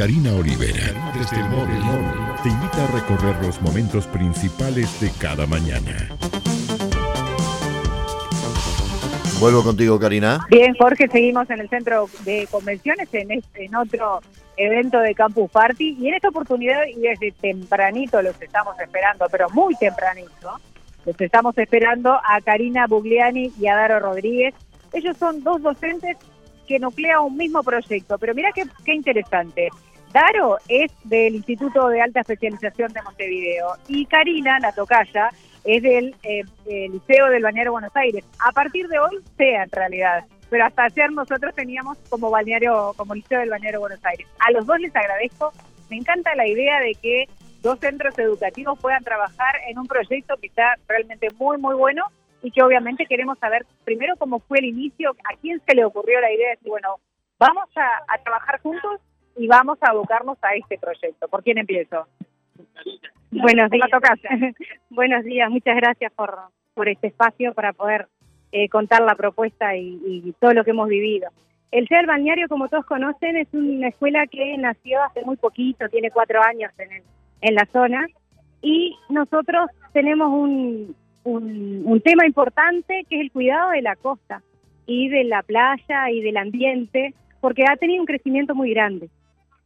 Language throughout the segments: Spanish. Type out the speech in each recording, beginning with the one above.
Karina Olivera, desde el móvil, te invita a recorrer los momentos principales de cada mañana. Vuelvo contigo, Karina. Bien, Jorge, seguimos en el centro de convenciones, en, este, en otro evento de Campus Party, y en esta oportunidad, y desde tempranito los estamos esperando, pero muy tempranito, los estamos esperando a Karina Bugliani y a Daro Rodríguez. Ellos son dos docentes que nuclean un mismo proyecto, pero mira qué, qué interesante. Daro es del Instituto de Alta Especialización de Montevideo y Karina, la tocaya, es del eh, Liceo del Balneario Buenos Aires. A partir de hoy, sea en realidad, pero hasta ayer nosotros teníamos como balneario, como Liceo del Balneario Buenos Aires. A los dos les agradezco. Me encanta la idea de que dos centros educativos puedan trabajar en un proyecto que está realmente muy, muy bueno y que obviamente queremos saber primero cómo fue el inicio, a quién se le ocurrió la idea de decir, bueno, vamos a, trabajar juntos y vamos a abocarnos a este proyecto. ¿Por quién empiezo? Buenos días. Buenos días, muchas gracias por, por este espacio para poder eh, contar la propuesta y, todo lo que hemos vivido. El CEL Balneario, como todos conocen, es una escuela que nació hace muy poquito, tiene cuatro años en, en la zona, y nosotros tenemos un, un, tema importante que es el cuidado de la costa y de la playa y del ambiente, porque ha tenido un crecimiento muy grande.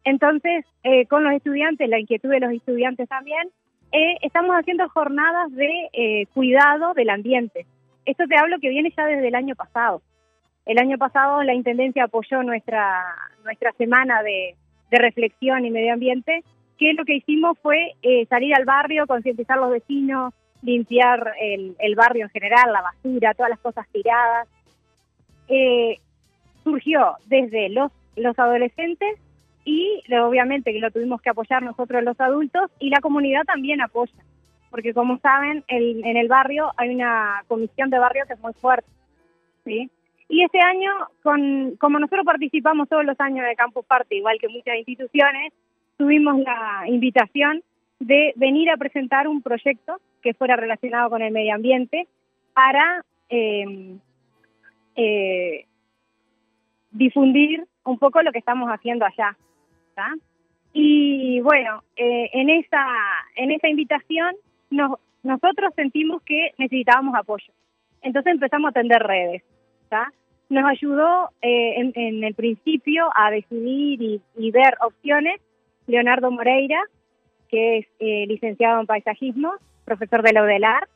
Entonces, eh, con los estudiantes, la inquietud de los estudiantes también, eh, estamos haciendo jornadas de eh, cuidado del ambiente. Esto te hablo que viene ya desde el año pasado. El año pasado la Intendencia apoyó nuestra, nuestra semana de, reflexión y medio ambiente, que lo que hicimos fue salir al barrio, concientizar a los vecinos, limpiar el, el, barrio en general, la basura, todas las cosas tiradas. Eh, surgió desde los, los adolescentes y obviamente que lo tuvimos que apoyar nosotros los adultos y la comunidad también apoya, porque como saben, el, en el barrio hay una comisión de barrio que es muy fuerte. ¿sí? Y este año, con, como nosotros participamos todos los años de Campus Party, igual que muchas instituciones, tuvimos la invitación de venir a presentar un proyecto que fuera relacionado con el medio ambiente para eh, eh, difundir un poco lo que estamos haciendo allá. Y bueno, eh, en esa en esa invitación nos, nosotros sentimos que necesitábamos apoyo. Entonces empezamos a tender redes. Nos ayudó en, en, el principio a decidir y, y ver opciones Leonardo Moreira, que es eh, licenciado en paisajismo, profesor de la UDELAR,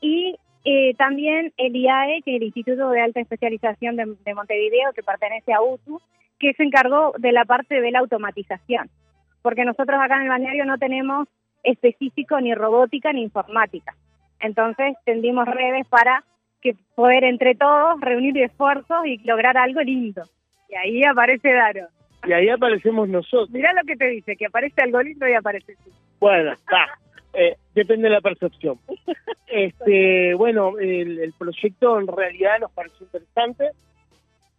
y eh, también el IAE, que es el Instituto de Alta Especialización de, Montevideo, que pertenece a UTU, que se encargó de la parte de la automatización, porque nosotros acá en el balneario no tenemos específico ni robótica ni informática. Entonces tendimos redes para que poder entre todos reunir esfuerzos y lograr algo lindo. Y ahí aparece Daro. Y ahí aparecemos nosotros. Mirá lo que te dice, que aparece algo lindo y aparece tú. Bueno, está. Eh, depende de la percepción. Este, bueno, el, proyecto en realidad nos pareció interesante.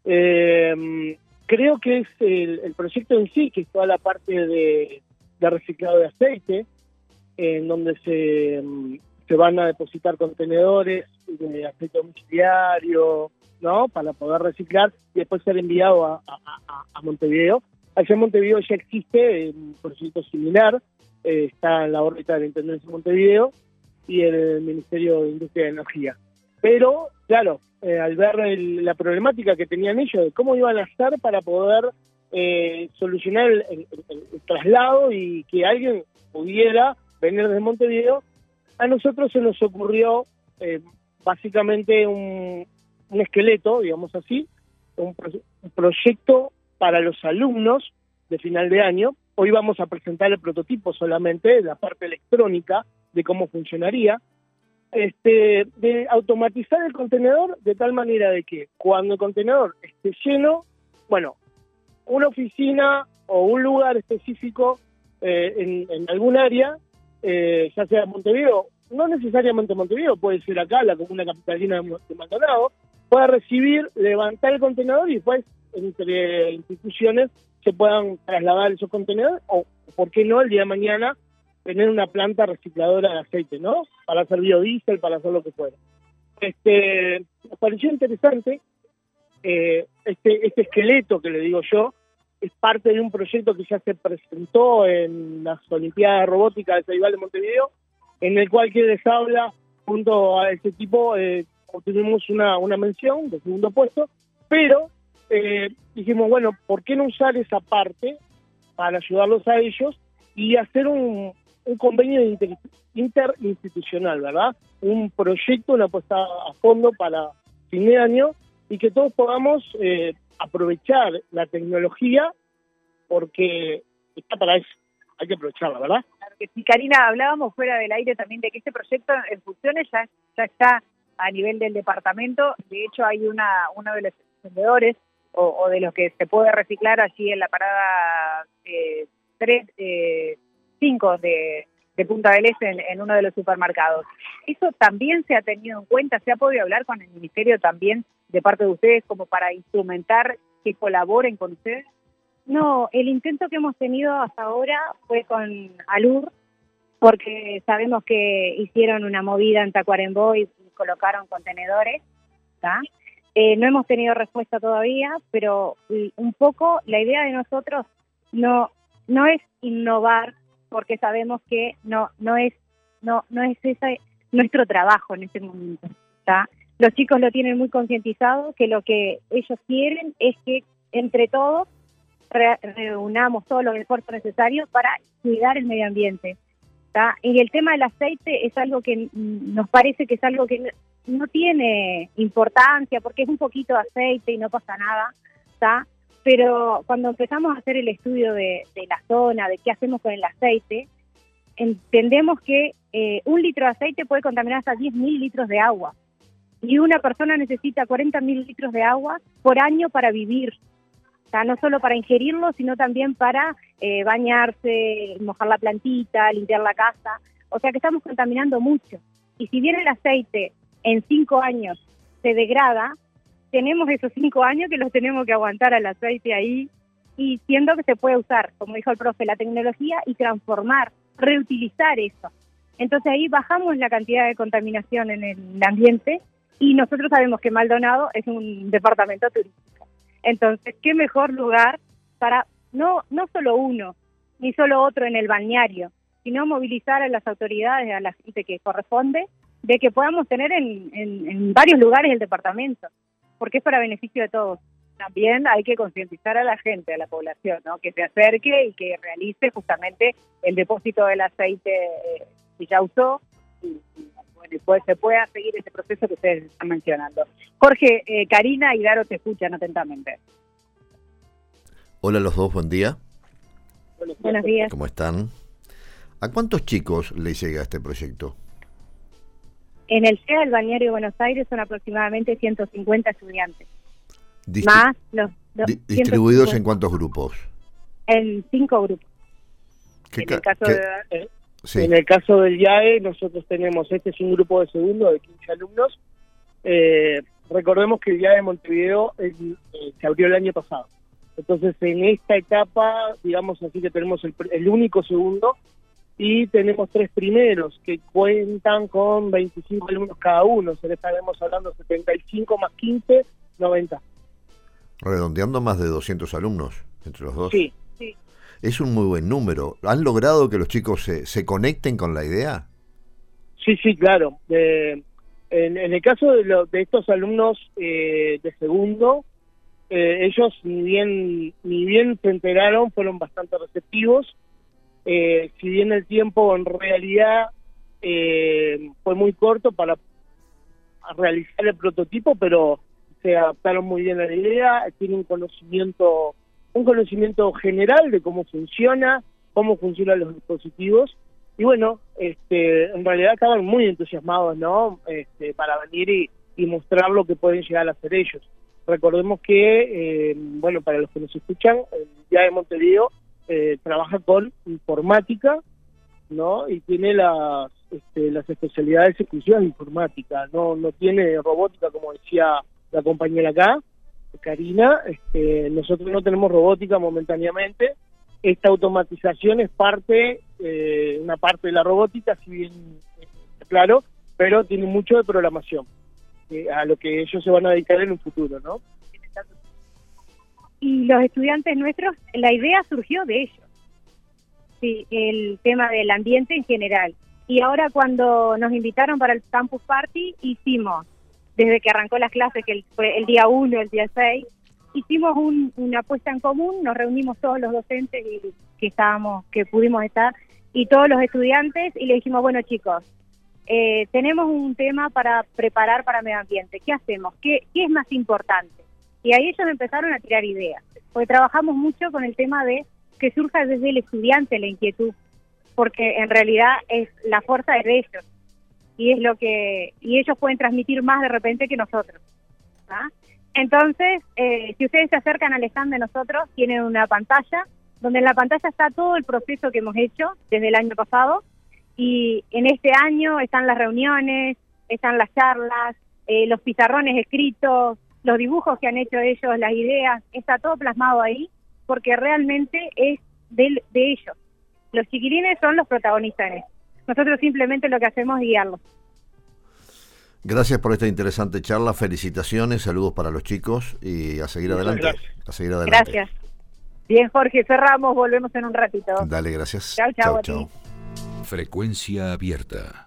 Eh, creo que es el, proyecto en sí, que es toda la parte de, reciclado de aceite, en donde se, se van a depositar contenedores de aceite domiciliario, ¿no? Para poder reciclar y después ser enviado a, Montevideo. Allá en Montevideo ya existe un proyecto similar, eh, está en la órbita de la Intendencia de Montevideo y el Ministerio de Industria y Energía. Pero, claro, eh, al ver la problemática que tenían ellos de cómo iban a hacer para poder eh, solucionar el, traslado y que alguien pudiera venir desde Montevideo, a nosotros se nos ocurrió básicamente un, un esqueleto, digamos así, un, proyecto para los alumnos de final de año. Hoy vamos a presentar el prototipo solamente, la parte electrónica de cómo funcionaría, este, de automatizar el contenedor de tal manera de que cuando el contenedor esté lleno, bueno, una oficina o un lugar específico eh, en, algún área, eh, ya sea Montevideo, no necesariamente Montevideo, puede ser acá, la comuna capitalina de Maldonado, pueda recibir, levantar el contenedor y después entre instituciones se puedan trasladar esos contenedores o, ¿por qué no, el día de mañana tener una planta recicladora de aceite, ¿no? Para hacer biodiesel, para hacer lo que fuera. Este, me pareció interesante eh, este, este esqueleto que le digo yo, es parte de un proyecto que ya se presentó en las Olimpiadas de Robótica del Festival de Montevideo, en el cual que les habla, junto a este tipo, eh, obtuvimos una, una mención de segundo puesto, pero eh, dijimos, bueno, ¿por qué no usar esa parte para ayudarlos a ellos y hacer un, un convenio interinstitucional, ¿verdad? Un proyecto, una apuesta a fondo para fin de año y que todos podamos eh, aprovechar la tecnología porque está para eso, hay que aprovecharla, ¿verdad? Claro sí, Karina, hablábamos fuera del aire también de que este proyecto en funciones ya, está a nivel del departamento, de hecho hay una uno de los vendedores o, de los que se puede reciclar allí en la parada 3, eh, 5 eh, de, Punta del Este en, uno de los supermercados. ¿Eso también se ha tenido en cuenta? ¿Se ha podido hablar con el Ministerio también de parte de ustedes como para instrumentar que colaboren con ustedes? No, el intento que hemos tenido hasta ahora fue con ALUR, porque sabemos que hicieron una movida en Tacuarembó y colocaron contenedores. Eh, no hemos tenido respuesta todavía, pero un poco la idea de nosotros no no es innovar porque sabemos que no no es no no es ese nuestro trabajo en este momento. Los chicos lo tienen muy concientizado que lo que ellos quieren es que entre todos reunamos todos los esfuerzos necesarios para cuidar el medio ambiente. Y el tema del aceite es algo que nos parece que es algo que no tiene importancia porque es un poquito de aceite y no pasa nada, ¿está? Pero cuando empezamos a hacer el estudio de, la zona, de qué hacemos con el aceite, entendemos que eh, un litro de aceite puede contaminar hasta 10.000 litros de agua. Y una persona necesita 40.000 litros de agua por año para vivir. O sea, no solo para ingerirlo, sino también para eh, bañarse, mojar la plantita, limpiar la casa. O sea que estamos contaminando mucho. Y si bien el aceite en cinco años se degrada, tenemos esos cinco años que los tenemos que aguantar al aceite ahí y siendo que se puede usar, como dijo el profe, la tecnología y transformar, reutilizar eso. Entonces ahí bajamos la cantidad de contaminación en el ambiente y nosotros sabemos que Maldonado es un departamento turístico. Entonces, ¿qué mejor lugar para no, no solo uno, ni solo otro en el balneario, sino movilizar a las autoridades, a la gente que corresponde de que podamos tener en, en, varios lugares el departamento, porque es para beneficio de todos. También hay que concientizar a la gente, a la población, ¿no? que se acerque y que realice justamente el depósito del aceite eh, que ya usó y, bueno, pues se pueda seguir ese proceso que ustedes están mencionando. Jorge, eh, Karina y Daro te escuchan atentamente. Hola a los dos, buen día. Buenos días. ¿Cómo están? ¿A cuántos chicos le llega este proyecto? En el CEA del Balneario de Buenos Aires son aproximadamente 150 estudiantes. más los, ¿Distribuidos en cuántos grupos? En cinco grupos. En el, caso de, en el caso del IAE, nosotros tenemos, este es un grupo de segundo de 15 alumnos. Eh, recordemos que el IAE de Montevideo eh, se abrió el año pasado. Entonces, en esta etapa, digamos así que tenemos el, el único segundo y tenemos tres primeros que cuentan con 25 alumnos cada uno, se le estaremos hablando 75 más 15, 90. Redondeando más de 200 alumnos entre los dos. Sí, sí. Es un muy buen número. ¿Han logrado que los chicos se, se conecten con la idea? Sí, sí, claro. en, el caso de, de estos alumnos eh, de segundo, eh, ellos ni bien, ni bien se enteraron, fueron bastante receptivos eh, si bien el tiempo en realidad eh, fue muy corto para realizar el prototipo, pero se adaptaron muy bien a la idea, tienen un conocimiento, un conocimiento general de cómo funciona, cómo funcionan los dispositivos, y bueno, este, en realidad estaban muy entusiasmados, ¿no? Este, para venir y, y mostrar lo que pueden llegar a hacer ellos. Recordemos que, eh, bueno, para los que nos escuchan, el día de Montevideo eh, trabaja con informática, ¿no? Y tiene las, este, las especialidades exclusivas de informática, no, no tiene robótica, como decía la compañera acá, Karina. Este, nosotros no tenemos robótica momentáneamente. Esta automatización es parte, eh, una parte de la robótica, si bien eh, claro, pero tiene mucho de programación, a lo que ellos se van a dedicar en un futuro, ¿no? Y los estudiantes nuestros, la idea surgió de ellos. Sí, el tema del ambiente en general. Y ahora cuando nos invitaron para el Campus Party, hicimos, desde que arrancó las clases, que fue el día 1, el día 6, hicimos una apuesta en común, nos reunimos todos los docentes y, que estábamos, que pudimos estar, y todos los estudiantes, y le dijimos, bueno chicos, eh, tenemos un tema para preparar para medio ambiente, ¿qué hacemos? ¿Qué, ¿Qué es más importante? Y ahí ellos empezaron a tirar ideas, porque trabajamos mucho con el tema de que surja desde el estudiante la inquietud, porque en realidad es la fuerza de ellos y es lo que y ellos pueden transmitir más de repente que nosotros. ¿ah? Entonces, eh, si ustedes se acercan al stand de nosotros, tienen una pantalla donde en la pantalla está todo el proceso que hemos hecho desde el año pasado y en este año están las reuniones, están las charlas, eh, los pizarrones escritos, los dibujos que han hecho ellos, las ideas, está todo plasmado ahí porque realmente es de, de ellos. Los chiquilines son los protagonistas en esto. Nosotros simplemente lo que hacemos es guiarlos. Gracias por esta interesante charla, felicitaciones, saludos para los chicos y a seguir adelante. Gracias. A seguir adelante. Gracias. Bien, Jorge, cerramos, volvemos en un ratito. Dale, gracias. Chao, chao. chao. Frecuencia abierta.